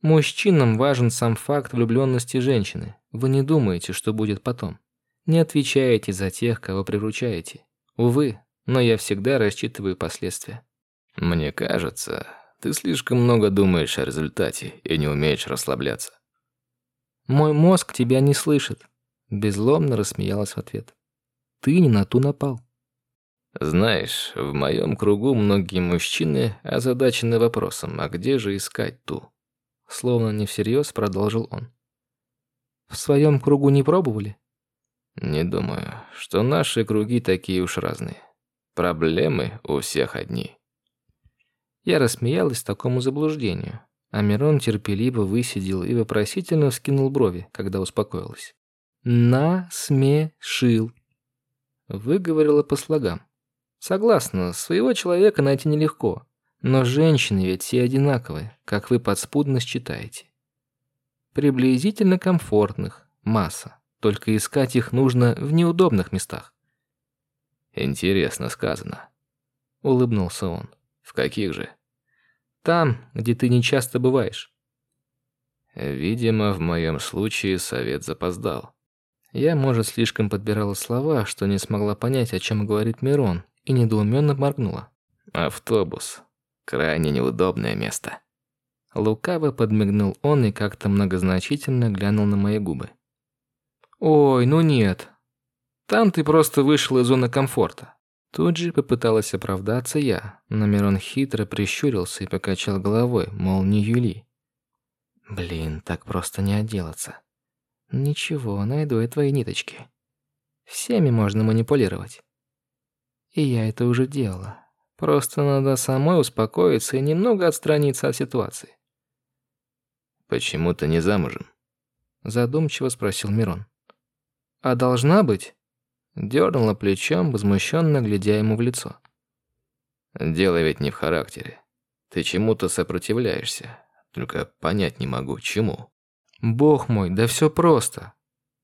S1: Мужчинам важен сам факт влюбленности женщины. Вы не думаете, что будет потом. Не отвечаете за тех, кого приручаете. Увы, но я всегда рассчитываю последствия.
S2: Мне кажется, ты слишком много думаешь о результате и не умеешь расслабляться.
S1: Мой мозг тебя не слышит, беззлобно рассмеялась в ответ. Ты не на ту напал.
S2: Знаешь, в моем кругу многие мужчины озадачены вопросом, а где же искать ту?
S1: Словно не всерьез продолжил он. В своем кругу не пробовали?
S2: Не думаю, что наши круги такие уж разные. Проблемы у всех одни.
S1: Я рассмеялась такому заблуждению, а Мирон терпеливо высидел и вопросительно вскинул брови, когда успокоилась. «На-сме-шил», — выговорила по слогам. «Согласна, своего человека найти нелегко, но женщины ведь все одинаковые, как вы подспудно считаете. Приблизительно комфортных, масса, только искать их нужно в неудобных местах».
S2: «Интересно сказано», —
S1: улыбнулся он.
S2: «В каких же?»
S1: Там, где ты не часто бываешь.
S2: Видимо, в моем случае совет запоздал.
S1: Я, может, слишком подбирала слова, что не смогла понять, о чем говорит Мирон, и недоуменно моргнула.
S2: Автобус. Крайне неудобное место.
S1: Лукаво подмигнул он и как-то многозначительно глянул на мои губы. «Ой, ну нет. Там ты просто вышел из зоны комфорта. Тут же попыталась оправдаться я, но Мирон хитро прищурился и покачал головой, мол, не Юли. Блин, так просто не отделаться. Ничего, найду я твои ниточки. Всеми можно манипулировать. И я это уже делала. Просто надо самой успокоиться и немного отстраниться от ситуации.
S2: «Почему ты не замужем?»
S1: Задумчиво спросил Мирон. «А должна быть?» Дернула плечом, возмущенно глядя ему в лицо.
S2: «Дело ведь не в характере. Ты чему-то сопротивляешься. Только понять не могу, чему».
S1: «Бог мой, да все просто!»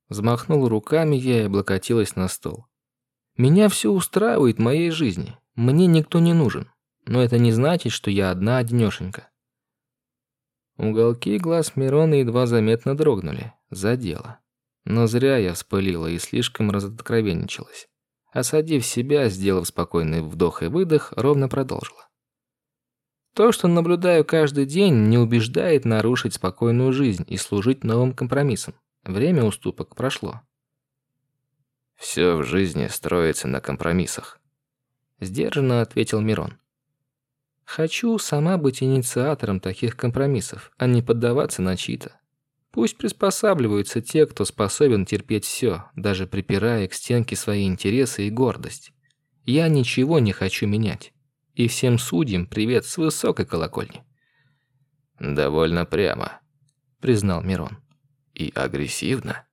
S1: Взмахнул руками я и облокотилась на стол. «Меня все устраивает в моей жизни. Мне никто не нужен. Но это не значит, что я одна одинешенька». Уголки глаз Мирона едва заметно дрогнули. Задело. Но зря я вспылила и слишком разоткровенничалась. Осадив себя, сделав спокойный вдох и выдох, ровно продолжила. То, что наблюдаю каждый день, не убеждает нарушить спокойную жизнь и служить новым компромиссом. Время уступок прошло.
S2: Все в жизни строится на компромиссах.
S1: Сдержанно ответил Мирон. Хочу сама быть инициатором таких компромиссов, а не поддаваться на чьи-то. Пусть приспосабливаются те, кто способен терпеть все, даже припирая к стенке свои интересы и гордость. Я ничего не хочу менять. И всем судьям привет с высокой колокольни.
S2: Довольно прямо,
S1: признал Мирон.
S2: И агрессивно.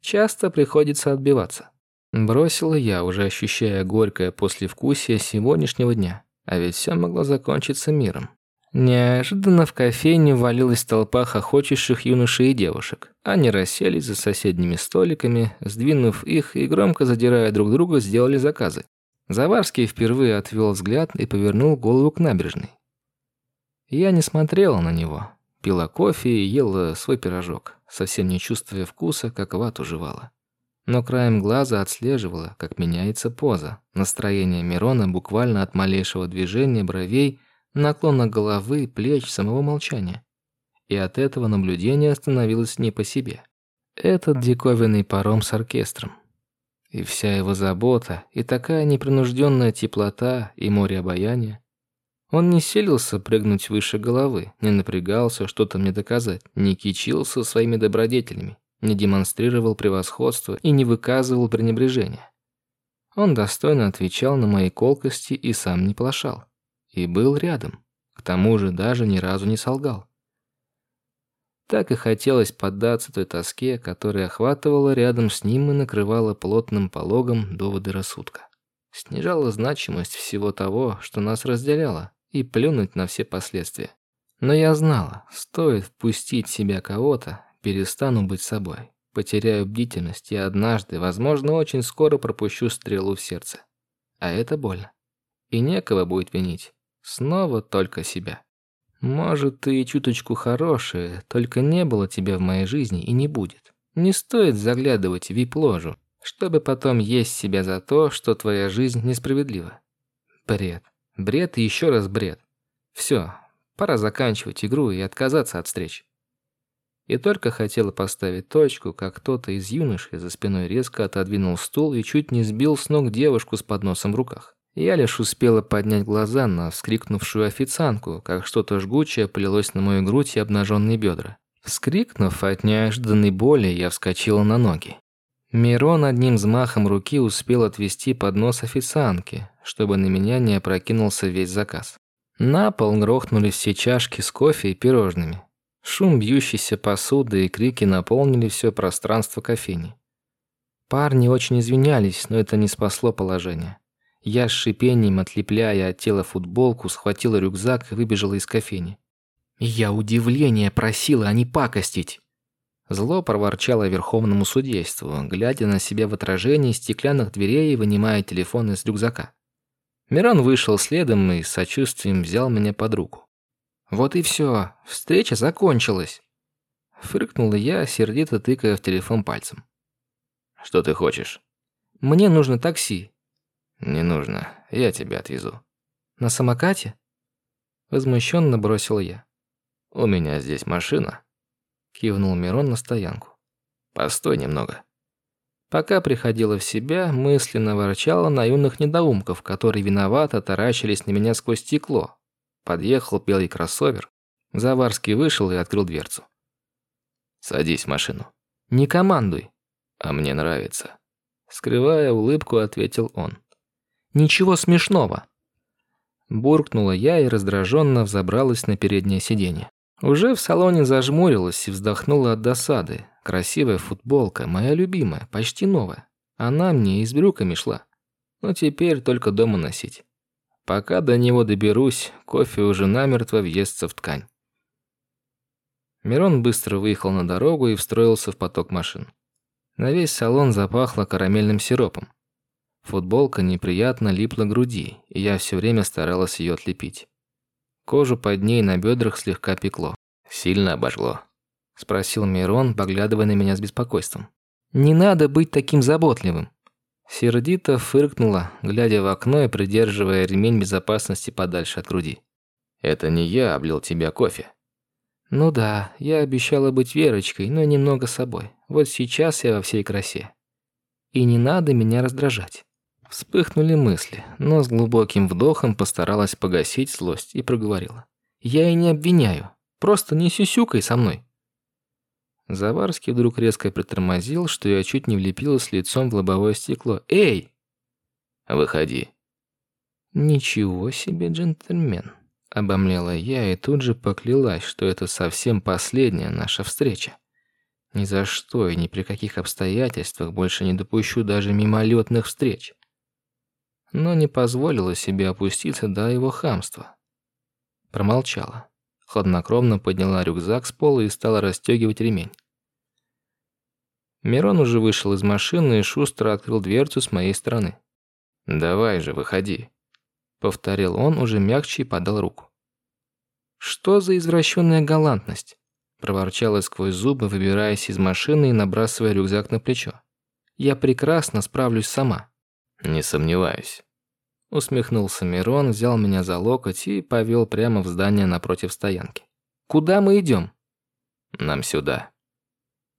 S1: Часто приходится отбиваться. Бросила я, уже ощущая горькое послевкусие сегодняшнего дня. А ведь все могло закончиться миром. Неожиданно в кофейню валилась толпа хохочущих юношей и девушек. Они расселись за соседними столиками, сдвинув их и громко задирая друг друга, сделали заказы. Заварский впервые отвел взгляд и повернул голову к набережной. Я не смотрела на него. Пила кофе и ела свой пирожок, совсем не чувствуя вкуса, как вату жевала. но краем глаза отслеживала, как меняется поза, настроение Мирона буквально от малейшего движения бровей, наклона головы, плеч, самого молчания. И от этого наблюдение становилось не по себе. Этот диковинный паром с оркестром. И вся его забота, и такая непринужденная теплота, и море обаяния. Он не селился прыгнуть выше головы, не напрягался что-то мне доказать, не кичился своими добродетелями, не демонстрировал превосходство и не выказывал пренебрежения. Он достойно отвечал на мои колкости и сам не плашал. И был рядом. К тому же даже ни разу не солгал. Так и хотелось поддаться той тоске, которая охватывала рядом с ним и накрывала плотным пологом доводы рассудка. Снижала значимость всего того, что нас разделяло, и плюнуть на все последствия. Но я знала, стоит впустить в себя кого-то, перестану быть собой. Потеряю бдительность и однажды, возможно, очень скоро пропущу стрелу в сердце. А это больно. И некого будет винить. Снова только себя. Может, ты и чуточку хорошая, только не было тебя в моей жизни и не будет. Не стоит заглядывать в вип-ложу, чтобы потом есть себя за то, что твоя жизнь несправедлива. Бред. Бред и еще раз бред. Все, пора заканчивать игру и отказаться от встреч. И только хотела поставить точку, как кто-то из юношей за спиной резко отодвинул стул и чуть не сбил с ног девушку с подносом в руках. Я лишь успела поднять глаза на вскрикнувшую официантку, как что-то жгучее полилось на мою грудь и обнаженные бедра. Вскрикнув от неожиданной боли, я вскочила на ноги. Мирон одним взмахом руки успел отвести поднос официантке, чтобы на меня не опрокинулся весь заказ. На пол грохнулись все чашки с кофе и пирожными. Шум бьющейся посуды и крики наполнили все пространство кофейни. Парни очень извинялись, но это не спасло положение. Я с шипением, отлепляя от тела футболку, схватила рюкзак и выбежала из кофейни. Я удивление просила, а не пакостить. Зло проворчало верховному судейству, глядя на себя в отражении стеклянных дверей и вынимая телефон из рюкзака. Мирон вышел следом и с сочувствием взял меня под руку. Вот и все, встреча закончилась. Фыркнула я, сердито тыкая в телефон пальцем.
S2: Что ты хочешь?
S1: Мне нужно такси.
S2: Не нужно, я тебя отвезу.
S1: На самокате? Возмущенно бросил я.
S2: У меня здесь машина.
S1: Кивнул Мирон на стоянку.
S2: Постой немного.
S1: Пока приходила в себя, мысленно ворчала на юных недоумков, которые виновато таращились на меня сквозь стекло, Подъехал белый кроссовер. Заварский вышел и открыл дверцу.
S2: «Садись в машину».
S1: «Не командуй».
S2: «А мне нравится».
S1: Скрывая улыбку, ответил он. «Ничего смешного». Буркнула я и раздраженно взобралась на переднее сиденье. Уже в салоне зажмурилась и вздохнула от досады. Красивая футболка, моя любимая, почти новая. Она мне и с брюками шла. Но теперь только дома носить. Пока до него доберусь, кофе уже намертво въестся в ткань. Мирон быстро выехал на дорогу и встроился в поток машин. На весь салон запахло карамельным сиропом. Футболка неприятно липла к груди, и я все время старалась ее отлепить. Кожу под ней на бедрах слегка пекло.
S2: Сильно обожгло.
S1: Спросил Мирон, поглядывая на меня с беспокойством. «Не надо быть таким заботливым. Сердито фыркнула, глядя в окно и придерживая ремень безопасности подальше от груди.
S2: «Это не я облил тебя кофе».
S1: «Ну да, я обещала быть Верочкой, но немного собой. Вот сейчас я во всей красе. И не надо меня раздражать». Вспыхнули мысли, но с глубоким вдохом постаралась погасить злость и проговорила. «Я и не обвиняю. Просто не сюсюкай со мной». Заварский вдруг резко притормозил, что я чуть не влепилась лицом в лобовое стекло. «Эй!»
S2: «Выходи».
S1: «Ничего себе, джентльмен!» Обомлела я и тут же поклялась, что это совсем последняя наша встреча. Ни за что и ни при каких обстоятельствах больше не допущу даже мимолетных встреч. Но не позволила себе опуститься до его хамства. Промолчала. Хладнокровно подняла рюкзак с пола и стала расстегивать ремень. Мирон уже вышел из машины и шустро открыл дверцу с моей стороны.
S2: «Давай же, выходи», —
S1: повторил он уже мягче и подал руку. «Что за извращенная галантность?» — проворчала сквозь зубы, выбираясь из машины и набрасывая рюкзак на плечо. Я прекрасно справлюсь сама».
S2: «Не сомневаюсь».
S1: Усмехнулся Мирон, взял меня за локоть и повел прямо в здание напротив стоянки. «Куда мы идем?»
S2: «Нам сюда».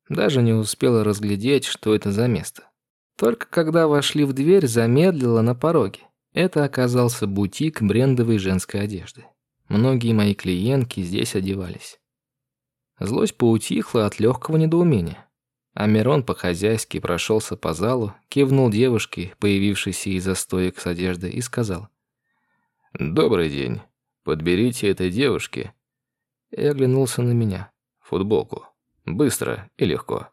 S1: Даже не успела разглядеть, что это за место. Только когда вошли в дверь, замедлила на пороге. Это оказался бутик брендовой женской одежды. Многие мои клиентки здесь одевались. Злость поутихла от легкого недоумения. А Мирон по-хозяйски прошелся по залу, кивнул девушке, появившейся из-за стоек с одеждой, и сказал.
S2: «Добрый день. Подберите этой девушке».
S1: И оглянулся на меня.
S2: «Футболку. Быстро и легко».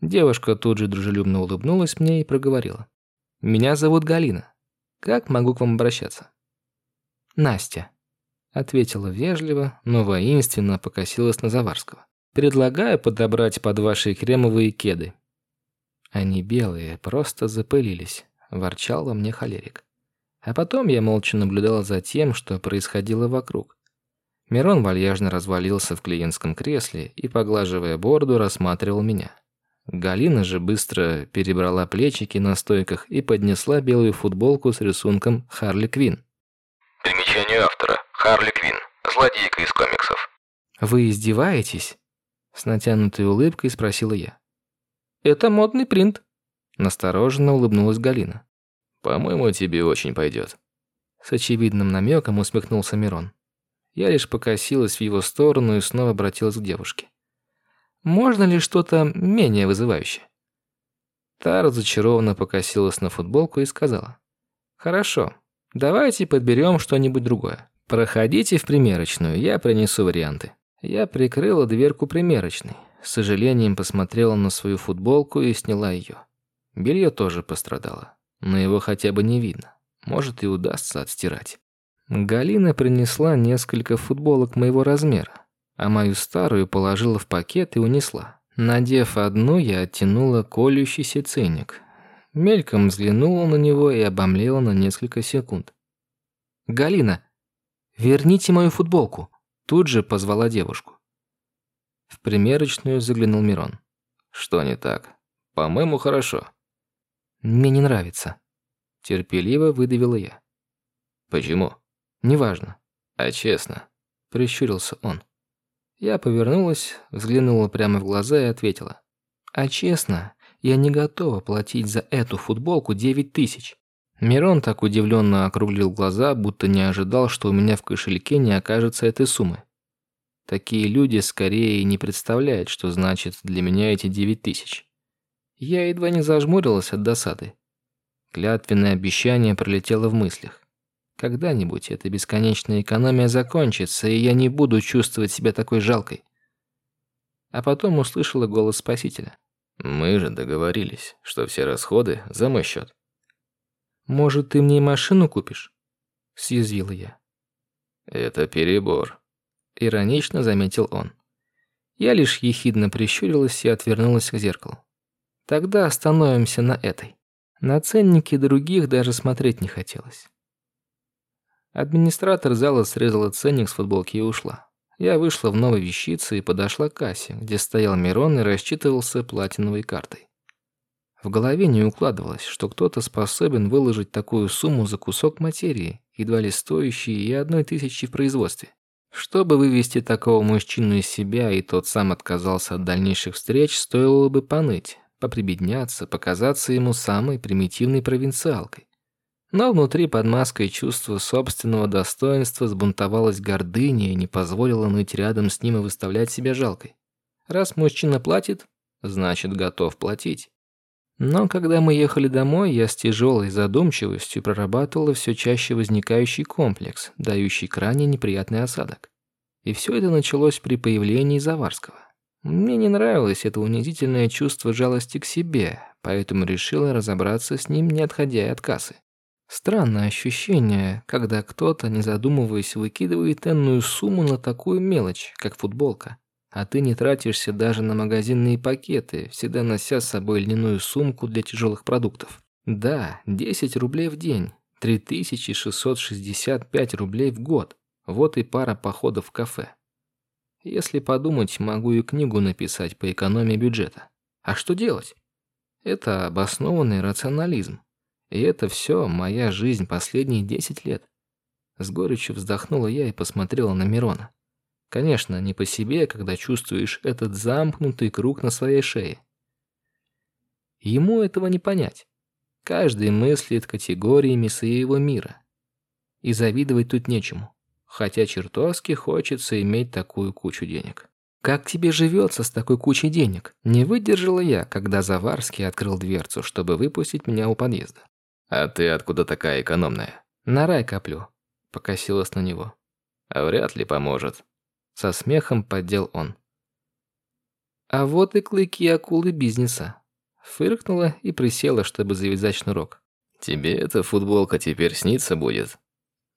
S1: Девушка тут же дружелюбно улыбнулась мне и проговорила. «Меня зовут Галина. Как могу к вам обращаться?» «Настя», — ответила вежливо, но воинственно покосилась на Заварского. «Предлагаю подобрать под ваши кремовые кеды». Они белые, просто запылились, ворчал во мне холерик. А потом я молча наблюдала за тем, что происходило вокруг. Мирон вальяжно развалился в клиентском кресле и, поглаживая бороду, рассматривал меня. Галина же быстро перебрала плечики на стойках и поднесла белую футболку с рисунком Харли Квин.
S2: Примечание автора. Харли Квин. Злодейка из комиксов.
S1: «Вы издеваетесь?» С натянутой улыбкой спросила я. «Это модный принт», – настороженно улыбнулась Галина.
S2: «По-моему, тебе очень пойдет».
S1: С очевидным намеком усмехнулся Мирон. Я лишь покосилась в его сторону и снова обратилась к девушке. Можно ли что-то менее вызывающее? Та разочарованно покосилась на футболку и сказала. «Хорошо, давайте подберем что-нибудь другое. Проходите в примерочную, я принесу варианты». Я прикрыла дверку примерочной. С сожалением посмотрела на свою футболку и сняла ее. Белье тоже пострадало, но его хотя бы не видно. Может и удастся отстирать. Галина принесла несколько футболок моего размера а мою старую положила в пакет и унесла. Надев одну, я оттянула колющийся ценник. Мельком взглянула на него и обомлела на несколько секунд. «Галина, верните мою футболку!» Тут же позвала девушку. В примерочную заглянул Мирон.
S2: «Что не так? По-моему, хорошо».
S1: «Мне не нравится». Терпеливо выдавила я.
S2: «Почему?»
S1: «Неважно».
S2: «А честно?»
S1: Прищурился он. Я повернулась, взглянула прямо в глаза и ответила. «А честно, я не готова платить за эту футболку девять тысяч». Мирон так удивленно округлил глаза, будто не ожидал, что у меня в кошельке не окажется этой суммы. Такие люди скорее не представляют, что значит для меня эти девять тысяч. Я едва не зажмурилась от досады. Клятвенное обещание пролетело в мыслях. Когда-нибудь эта бесконечная экономия закончится, и я не буду чувствовать себя такой жалкой. А потом услышала голос спасителя.
S2: «Мы же договорились, что все расходы за мой счет».
S1: «Может, ты мне машину купишь?» Съязвила я.
S2: «Это перебор», —
S1: иронично заметил он. Я лишь ехидно прищурилась и отвернулась к зеркалу. «Тогда остановимся на этой». На ценники других даже смотреть не хотелось. Администратор зала срезала ценник с футболки и ушла. Я вышла в новой вещице и подошла к кассе, где стоял Мирон и рассчитывался платиновой картой. В голове не укладывалось, что кто-то способен выложить такую сумму за кусок материи, едва ли стоящей и одной тысячи в производстве. Чтобы вывести такого мужчину из себя, и тот сам отказался от дальнейших встреч, стоило бы поныть, поприбедняться, показаться ему самой примитивной провинциалкой. Но внутри под маской чувства собственного достоинства сбунтовалась гордыня и не позволила ныть рядом с ним и выставлять себя жалкой. Раз мужчина платит, значит готов платить. Но когда мы ехали домой, я с тяжелой задумчивостью прорабатывала все чаще возникающий комплекс, дающий крайне неприятный осадок. И все это началось при появлении Заварского. Мне не нравилось это унизительное чувство жалости к себе, поэтому решила разобраться с ним, не отходя от кассы. Странное ощущение, когда кто-то, не задумываясь, выкидывает энную сумму на такую мелочь, как футболка. А ты не тратишься даже на магазинные пакеты, всегда нося с собой льняную сумку для тяжелых продуктов. Да, 10 рублей в день, 3665 рублей в год. Вот и пара походов в кафе. Если подумать, могу и книгу написать по экономии бюджета. А что делать? Это обоснованный рационализм. И это все моя жизнь последние десять лет. С горечью вздохнула я и посмотрела на Мирона. Конечно, не по себе, когда чувствуешь этот замкнутый круг на своей шее. Ему этого не понять. Каждый мыслит категориями своего мира. И завидовать тут нечему. Хотя чертовски хочется иметь такую кучу денег. «Как тебе живется с такой кучей денег?» Не выдержала я, когда Заварский открыл дверцу, чтобы выпустить меня у подъезда.
S2: «А ты откуда такая экономная?»
S1: «На рай коплю», — покосилась на него.
S2: «А вряд ли поможет».
S1: Со смехом поддел он. «А вот и клыки акулы бизнеса». Фыркнула и присела, чтобы завязать шнурок.
S2: «Тебе эта футболка теперь снится будет?»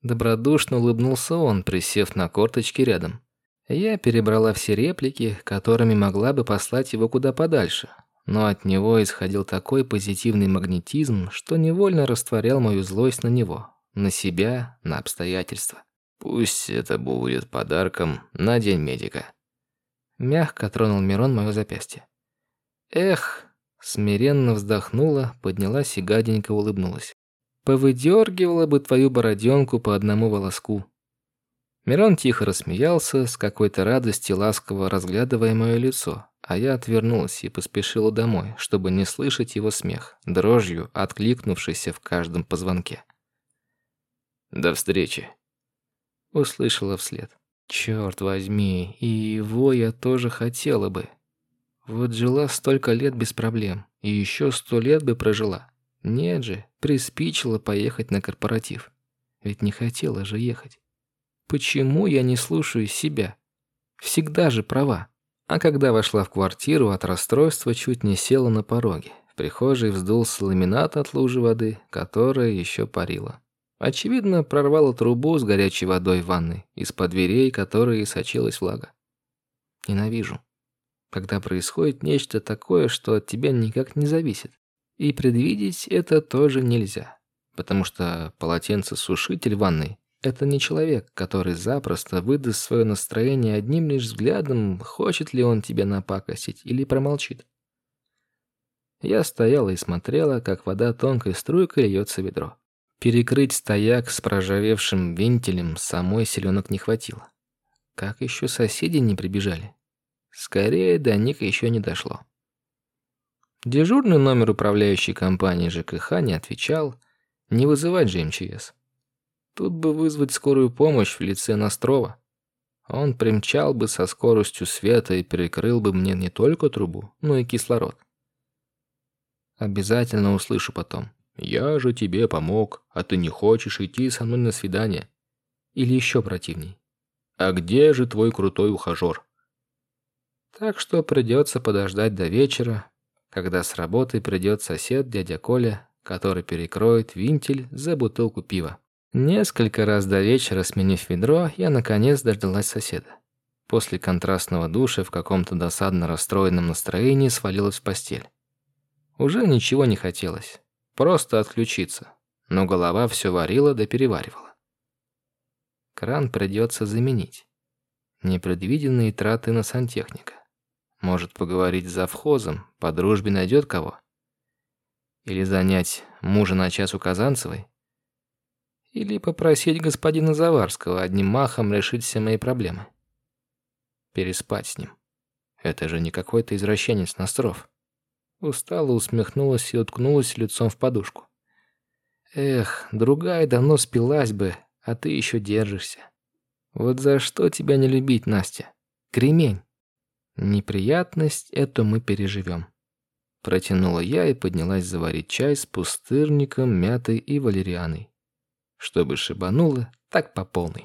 S1: Добродушно улыбнулся он, присев на корточки рядом. Я перебрала все реплики, которыми могла бы послать его куда подальше, но от него исходил такой позитивный магнетизм, что невольно растворял мою злость на него, на себя, на обстоятельства.
S2: Пусть это будет подарком на День медика.
S1: Мягко тронул Мирон мое запястье. Эх, смиренно вздохнула, поднялась и гаденько улыбнулась. Повыдергивала бы твою бороденку по одному волоску. Мирон тихо рассмеялся, с какой-то радости ласково разглядывая мое лицо, а я отвернулась и поспешила домой, чтобы не слышать его смех, дрожью откликнувшийся в каждом позвонке.
S2: «До встречи», —
S1: услышала вслед. «Черт возьми, и его я тоже хотела бы. Вот жила столько лет без проблем, и еще сто лет бы прожила. Нет же, приспичило поехать на корпоратив. Ведь не хотела же ехать. Почему я не слушаю себя? Всегда же права. А когда вошла в квартиру, от расстройства чуть не села на пороге. В прихожей вздулся ламинат от лужи воды, которая еще парила. Очевидно, прорвала трубу с горячей водой в ванной, из-под дверей которой сочилась влага. Ненавижу. Когда происходит нечто такое, что от тебя никак не зависит. И предвидеть это тоже нельзя. Потому что полотенцесушитель в ванной это не человек, который запросто выдаст свое настроение одним лишь взглядом, хочет ли он тебе напакостить или промолчит. Я стояла и смотрела, как вода тонкой струйкой льется в ведро. Перекрыть стояк с проржавевшим вентилем самой селенок не хватило. Как еще соседи не прибежали? Скорее, до них еще не дошло. Дежурный номер управляющей компании ЖКХ не отвечал, не вызывать же МЧС. Тут бы вызвать скорую помощь в лице Настрова. Он примчал бы со скоростью света и перекрыл бы мне не только трубу, но и кислород. Обязательно услышу потом. «Я же тебе помог, а ты не хочешь идти со мной на свидание». Или еще противней. «А где же твой крутой ухажер?» Так что придется подождать до вечера, когда с работы придет сосед дядя Коля, который перекроет винтель за бутылку пива. Несколько раз до вечера, сменив ведро, я наконец дождалась соседа. После контрастного душа в каком-то досадно расстроенном настроении свалилась в постель. Уже ничего не хотелось. Просто отключиться. Но голова все варила да переваривала. Кран придется заменить. Непредвиденные траты на сантехника. Может поговорить с завхозом, по дружбе найдет кого? Или занять мужа на час у Казанцевой? Или попросить господина Заварского одним махом решить все мои проблемы. Переспать с ним. Это же не какой-то извращенец Настров. Устало усмехнулась и уткнулась лицом в подушку. Эх, другая давно спилась бы, а ты еще держишься. Вот за что тебя не любить, Настя? Кремень. Неприятность эту мы переживем. Протянула я и поднялась заварить чай с пустырником, мятой и валерианой чтобы шибануло так по полной.